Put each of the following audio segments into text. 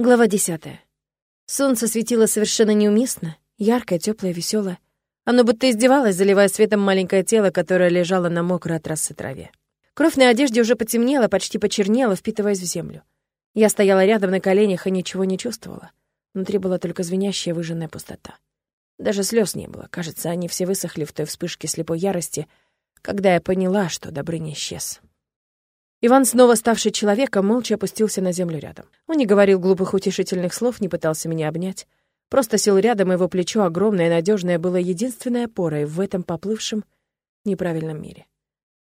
Глава десятая. Солнце светило совершенно неуместно, яркое, теплое, веселое. Оно будто издевалось, заливая светом маленькое тело, которое лежало на мокрой от росы траве. Кровь на одежде уже потемнела, почти почернела, впитываясь в землю. Я стояла рядом на коленях и ничего не чувствовала. Внутри была только звенящая выжженная пустота. Даже слез не было. Кажется, они все высохли в той вспышке слепой ярости, когда я поняла, что Добрыня исчез. Иван, снова ставший человеком, молча опустился на землю рядом. Он не говорил глупых утешительных слов, не пытался меня обнять. Просто сел рядом, его плечо, огромное и надежное, было единственной опорой в этом поплывшем неправильном мире.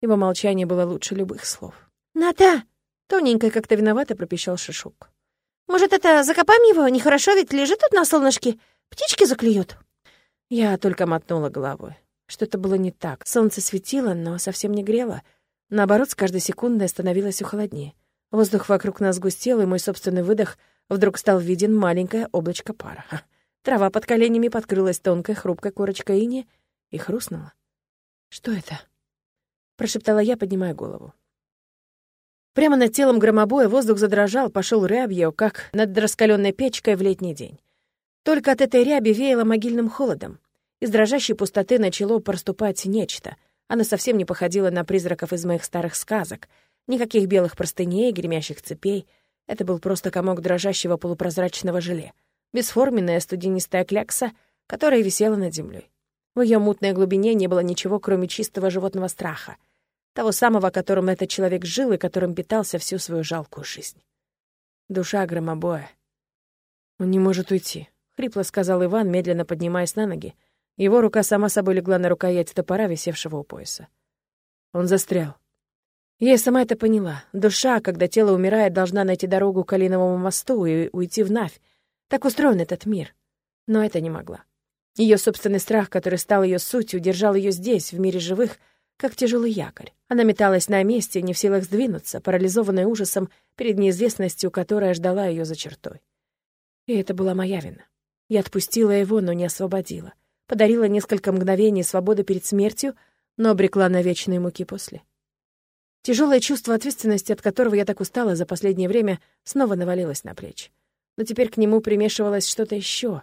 Его молчание было лучше любых слов. «Ната!» — тоненько как-то виновато пропищал Шишук. «Может, это закопаем его? Нехорошо, ведь лежит тут на солнышке. Птички заклюют». Я только мотнула головой. Что-то было не так. Солнце светило, но совсем не грело — Наоборот, с каждой секундой становилось все холоднее. Воздух вокруг нас густел, и мой собственный выдох вдруг стал виден маленькое облачко пара. Трава под коленями подкрылась тонкой хрупкой корочкой ини и хрустнула. «Что это?» — прошептала я, поднимая голову. Прямо над телом громобоя воздух задрожал, пошел рябью, как над раскаленной печкой в летний день. Только от этой ряби веяло могильным холодом. Из дрожащей пустоты начало проступать нечто — она совсем не походила на призраков из моих старых сказок. Никаких белых простыней, гремящих цепей. Это был просто комок дрожащего полупрозрачного желе. Бесформенная студенистая клякса, которая висела над землей. В ее мутной глубине не было ничего, кроме чистого животного страха. Того самого, которым этот человек жил и которым питался всю свою жалкую жизнь. Душа громобоя. «Он не может уйти», — хрипло сказал Иван, медленно поднимаясь на ноги, — его рука сама собой легла на рукоять топора, висевшего у пояса. Он застрял. Я сама это поняла. Душа, когда тело умирает, должна найти дорогу к Калиновому мосту и уйти в Навь. Так устроен этот мир. Но это не могла. Ее собственный страх, который стал ее сутью, держал ее здесь, в мире живых, как тяжелый якорь. Она металась на месте, не в силах сдвинуться, парализованная ужасом перед неизвестностью, которая ждала ее за чертой. И это была моя вина. Я отпустила его, но не освободила подарила несколько мгновений свободы перед смертью, но обрекла на вечные муки после. Тяжелое чувство ответственности, от которого я так устала за последнее время, снова навалилось на плечи. Но теперь к нему примешивалось что-то еще.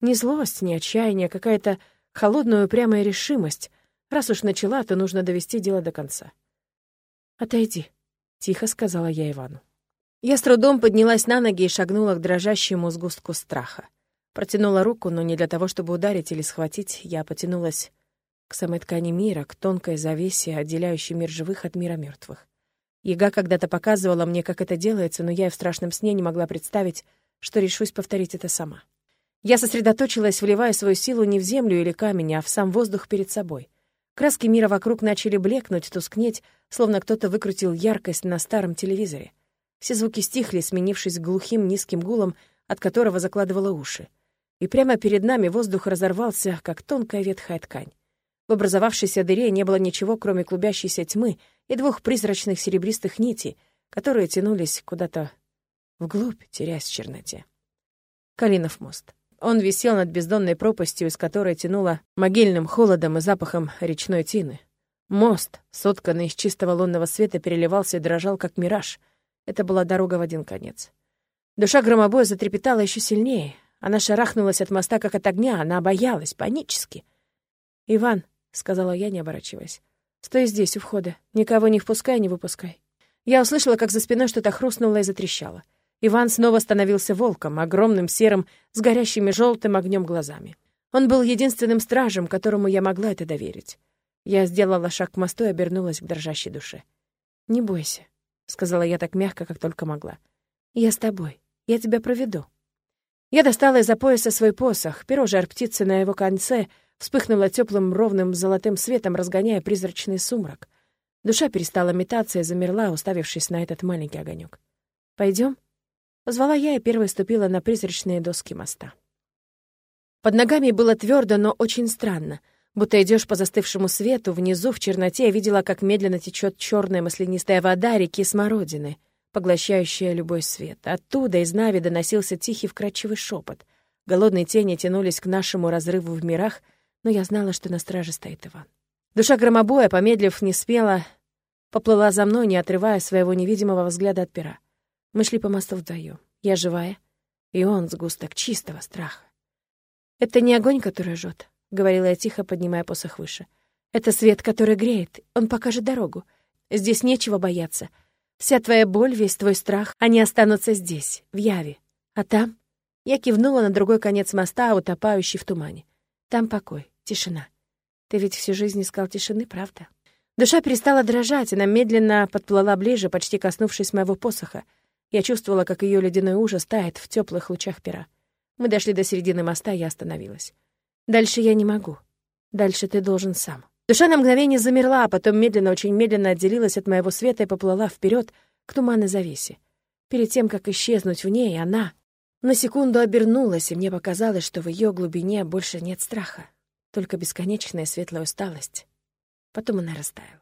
Не злость, не отчаяние, а какая-то холодная упрямая решимость. Раз уж начала, то нужно довести дело до конца. «Отойди», — тихо сказала я Ивану. Я с трудом поднялась на ноги и шагнула к дрожащему сгустку страха. Протянула руку, но не для того, чтобы ударить или схватить. Я потянулась к самой ткани мира, к тонкой завесе, отделяющей мир живых от мира мертвых. Яга когда-то показывала мне, как это делается, но я и в страшном сне не могла представить, что решусь повторить это сама. Я сосредоточилась, вливая свою силу не в землю или камень, а в сам воздух перед собой. Краски мира вокруг начали блекнуть, тускнеть, словно кто-то выкрутил яркость на старом телевизоре. Все звуки стихли, сменившись глухим низким гулом, от которого закладывало уши и прямо перед нами воздух разорвался, как тонкая ветхая ткань. В образовавшейся дыре не было ничего, кроме клубящейся тьмы и двух призрачных серебристых нитей, которые тянулись куда-то вглубь, теряясь в черноте. Калинов мост. Он висел над бездонной пропастью, из которой тянуло могильным холодом и запахом речной тины. Мост, сотканный из чистого лунного света, переливался и дрожал, как мираж. Это была дорога в один конец. Душа громобоя затрепетала еще сильнее, она шарахнулась от моста, как от огня, она боялась, панически. «Иван», — сказала я, не оборачиваясь, — «стой здесь, у входа. Никого не впускай, не выпускай». Я услышала, как за спиной что-то хрустнуло и затрещало. Иван снова становился волком, огромным, серым, с горящими желтым огнем глазами. Он был единственным стражем, которому я могла это доверить. Я сделала шаг к мосту и обернулась к дрожащей душе. «Не бойся», — сказала я так мягко, как только могла. «Я с тобой. Я тебя проведу». Я достала из-за пояса свой посох. Перо жар птицы на его конце вспыхнуло теплым ровным золотым светом, разгоняя призрачный сумрак. Душа перестала метаться и замерла, уставившись на этот маленький огонек. Пойдем? Позвала я и первой ступила на призрачные доски моста. Под ногами было твердо, но очень странно. Будто идешь по застывшему свету, внизу, в черноте, я видела, как медленно течет черная маслянистая вода реки Смородины — поглощающая любой свет. Оттуда из Нави доносился тихий вкрадчивый шепот. Голодные тени тянулись к нашему разрыву в мирах, но я знала, что на страже стоит Иван. Душа громобоя, помедлив, не смело, поплыла за мной, не отрывая своего невидимого взгляда от пера. Мы шли по мосту вдвоем. Я живая, И он сгусток чистого страха. «Это не огонь, который жжет», — говорила я тихо, поднимая посох выше. «Это свет, который греет. Он покажет дорогу. Здесь нечего бояться. Вся твоя боль, весь твой страх, они останутся здесь, в Яве. А там...» Я кивнула на другой конец моста, утопающий в тумане. «Там покой, тишина. Ты ведь всю жизнь искал тишины, правда?» Душа перестала дрожать, она медленно подплыла ближе, почти коснувшись моего посоха. Я чувствовала, как ее ледяной ужас тает в теплых лучах пера. Мы дошли до середины моста, я остановилась. «Дальше я не могу. Дальше ты должен сам». Душа на мгновение замерла, а потом медленно, очень медленно отделилась от моего света и поплыла вперед к туманной завесе. Перед тем, как исчезнуть в ней, она на секунду обернулась, и мне показалось, что в ее глубине больше нет страха, только бесконечная светлая усталость. Потом она растаяла.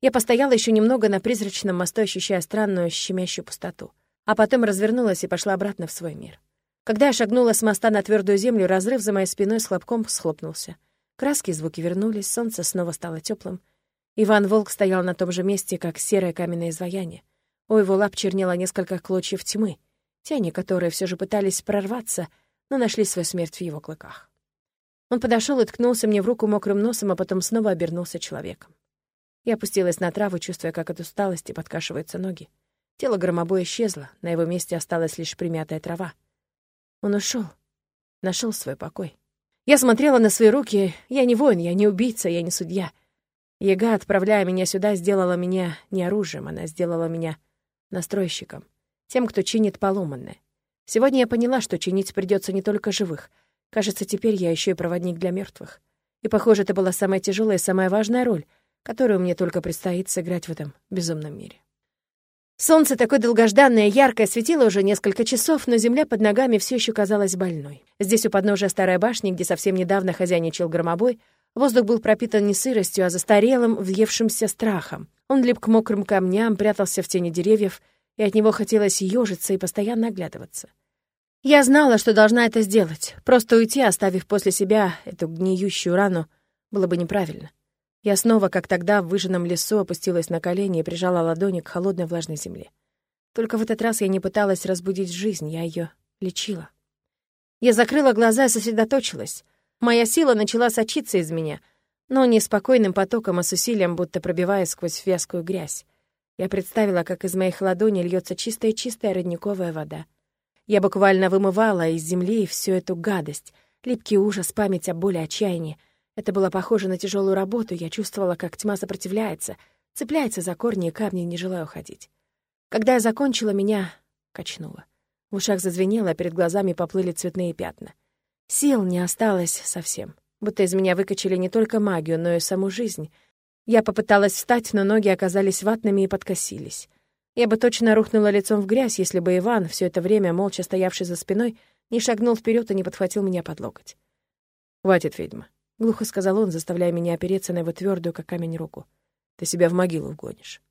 Я постояла еще немного на призрачном мосту, ощущая странную щемящую пустоту, а потом развернулась и пошла обратно в свой мир. Когда я шагнула с моста на твердую землю, разрыв за моей спиной с хлопком схлопнулся. Краски и звуки вернулись, солнце снова стало теплым. Иван Волк стоял на том же месте, как серое каменное изваяние. У его лап чернело несколько клочьев тьмы, тени, которые все же пытались прорваться, но нашли свою смерть в его клыках. Он подошел и ткнулся мне в руку мокрым носом, а потом снова обернулся человеком. Я опустилась на траву, чувствуя, как от усталости подкашиваются ноги. Тело громобоя исчезло, на его месте осталась лишь примятая трава. Он ушел, нашел свой покой. Я смотрела на свои руки. Я не воин, я не убийца, я не судья. Ега, отправляя меня сюда, сделала меня не оружием, она сделала меня настройщиком, тем, кто чинит поломанное. Сегодня я поняла, что чинить придется не только живых — Кажется, теперь я еще и проводник для мертвых. И, похоже, это была самая тяжелая и самая важная роль, которую мне только предстоит сыграть в этом безумном мире. Солнце, такое долгожданное, яркое, светило уже несколько часов, но земля под ногами все еще казалась больной. Здесь, у подножия старой башни, где совсем недавно хозяйничал громобой, воздух был пропитан не сыростью, а застарелым, въевшимся страхом. Он лип к мокрым камням, прятался в тени деревьев, и от него хотелось ежиться и постоянно оглядываться. Я знала, что должна это сделать. Просто уйти, оставив после себя эту гниющую рану, было бы неправильно. Я снова, как тогда, в выжженном лесу опустилась на колени и прижала ладони к холодной влажной земле. Только в этот раз я не пыталась разбудить жизнь, я ее лечила. Я закрыла глаза и сосредоточилась. Моя сила начала сочиться из меня, но не спокойным потоком, а с усилием, будто пробивая сквозь вязкую грязь. Я представила, как из моих ладоней льется чистая-чистая родниковая вода — я буквально вымывала из земли всю эту гадость, липкий ужас, память о боли, отчаянии. Это было похоже на тяжелую работу, я чувствовала, как тьма сопротивляется, цепляется за корни и камни, не желая уходить. Когда я закончила, меня качнуло. В ушах зазвенело, а перед глазами поплыли цветные пятна. Сил не осталось совсем, будто из меня выкачали не только магию, но и саму жизнь. Я попыталась встать, но ноги оказались ватными и подкосились. Я бы точно рухнула лицом в грязь, если бы Иван, все это время молча стоявший за спиной, не шагнул вперед и не подхватил меня под локоть. «Хватит, ведьма», — глухо сказал он, заставляя меня опереться на его твердую, как камень, руку. «Ты себя в могилу вгонишь».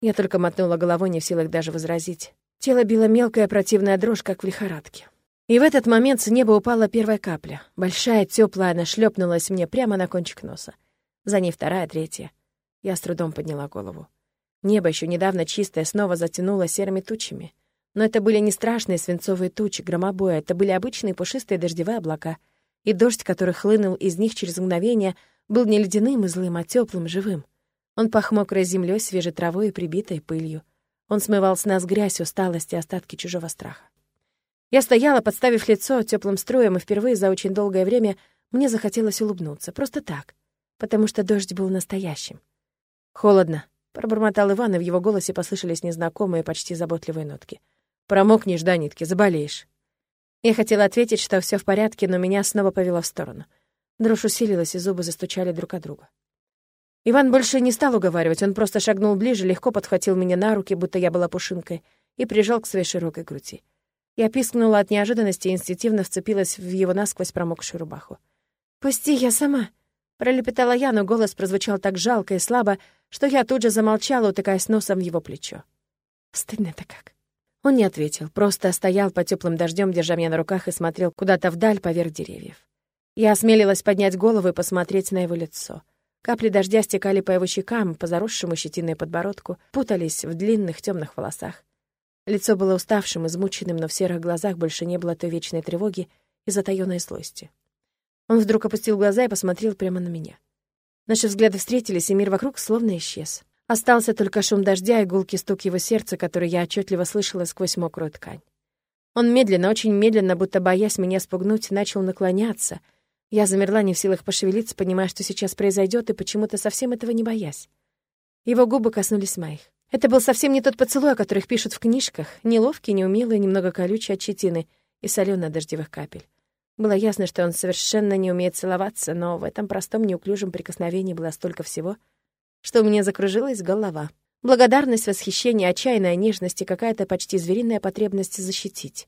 Я только мотнула головой, не в силах даже возразить. Тело било мелкая противная дрожь, как в лихорадке. И в этот момент с неба упала первая капля. Большая, теплая, она шлепнулась мне прямо на кончик носа. За ней вторая, третья. Я с трудом подняла голову. Небо, еще недавно чистое, снова затянуло серыми тучами. Но это были не страшные свинцовые тучи громобоя, это были обычные пушистые дождевые облака. И дождь, который хлынул из них через мгновение, был не ледяным и злым, а теплым, живым. Он пах мокрой землей, свежей травой и прибитой пылью. Он смывал с нас грязь, усталость и остатки чужого страха. Я стояла, подставив лицо теплым строем, и впервые за очень долгое время мне захотелось улыбнуться, просто так, потому что дождь был настоящим. «Холодно», Пробормотал Иван, и в его голосе послышались незнакомые, почти заботливые нотки. «Промокнешь до нитки, заболеешь». Я хотела ответить, что все в порядке, но меня снова повело в сторону. Дрожь усилилась, и зубы застучали друг от друга. Иван больше не стал уговаривать, он просто шагнул ближе, легко подхватил меня на руки, будто я была пушинкой, и прижал к своей широкой груди. Я пискнула от неожиданности и инстинктивно вцепилась в его насквозь промокшую рубаху. «Пусти, я сама!» Пролепетала я, но голос прозвучал так жалко и слабо, что я тут же замолчала, утыкаясь носом в его плечо. Стыдно-то как. Он не ответил, просто стоял под теплым дождем, держа меня на руках и смотрел куда-то вдаль поверх деревьев. Я осмелилась поднять голову и посмотреть на его лицо. Капли дождя стекали по его щекам, по заросшему щетиной подбородку, путались в длинных темных волосах. Лицо было уставшим, измученным, но в серых глазах больше не было той вечной тревоги и затаённой злости. Он вдруг опустил глаза и посмотрел прямо на меня. Наши взгляды встретились, и мир вокруг словно исчез. Остался только шум дождя и гулкий стук его сердца, который я отчетливо слышала сквозь мокрую ткань. Он медленно, очень медленно, будто боясь меня спугнуть, начал наклоняться. Я замерла, не в силах пошевелиться, понимая, что сейчас произойдет, и почему-то совсем этого не боясь. Его губы коснулись моих. Это был совсем не тот поцелуй, о которых пишут в книжках, неловкий, неумелый, немного колючий от щетины и солёный от дождевых капель. Было ясно, что он совершенно не умеет целоваться, но в этом простом неуклюжем прикосновении было столько всего — что у меня закружилась голова. Благодарность, восхищение, отчаянная нежность и какая-то почти звериная потребность защитить.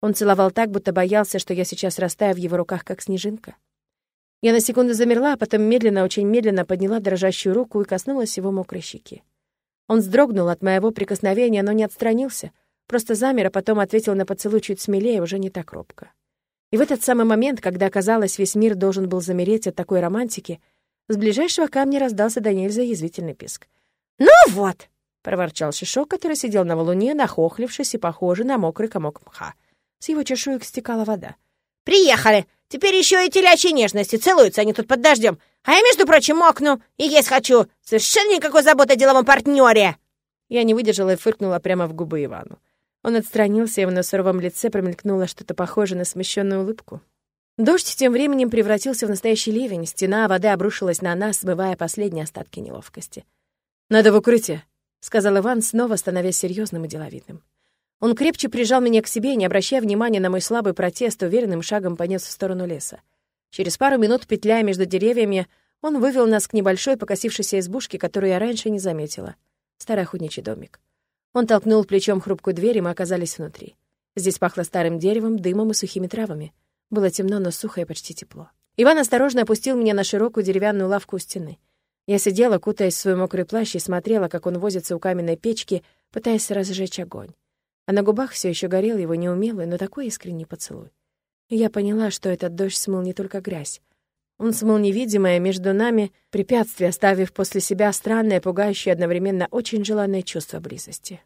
Он целовал так, будто боялся, что я сейчас растаю в его руках, как снежинка. Я на секунду замерла, а потом медленно, очень медленно подняла дрожащую руку и коснулась его мокрой щеки. Он вздрогнул от моего прикосновения, но не отстранился, просто замер, а потом ответил на поцелуй чуть смелее, уже не так робко. И в этот самый момент, когда, казалось, весь мир должен был замереть от такой романтики, с ближайшего камня раздался до нельзя язвительный писк. «Ну вот!» — проворчал Шишок, который сидел на валуне, нахохлившись и похожий на мокрый комок мха. С его чешуек стекала вода. «Приехали! Теперь еще и телячьи нежности. Целуются они тут под дождем. А я, между прочим, мокну и есть хочу. Совершенно никакой заботы о деловом партнере!» Я не выдержала и фыркнула прямо в губы Ивану. Он отстранился, и на суровом лице промелькнуло что-то похожее на смущенную улыбку. Дождь тем временем превратился в настоящий ливень, стена воды обрушилась на нас, смывая последние остатки неловкости. «Надо в укрытие», — сказал Иван, снова становясь серьезным и деловитым. Он крепче прижал меня к себе, не обращая внимания на мой слабый протест, уверенным шагом понес в сторону леса. Через пару минут, петляя между деревьями, он вывел нас к небольшой покосившейся избушке, которую я раньше не заметила. Старый охотничий домик. Он толкнул плечом хрупкую дверь, и мы оказались внутри. Здесь пахло старым деревом, дымом и сухими травами. Было темно, но сухо и почти тепло. Иван осторожно опустил меня на широкую деревянную лавку у стены. Я сидела, кутаясь в свой мокрый плащ, и смотрела, как он возится у каменной печки, пытаясь разжечь огонь. А на губах все еще горел его неумелый, но такой искренний поцелуй. И я поняла, что этот дождь смыл не только грязь. Он смыл невидимое между нами препятствие, оставив после себя странное, пугающее одновременно очень желанное чувство близости.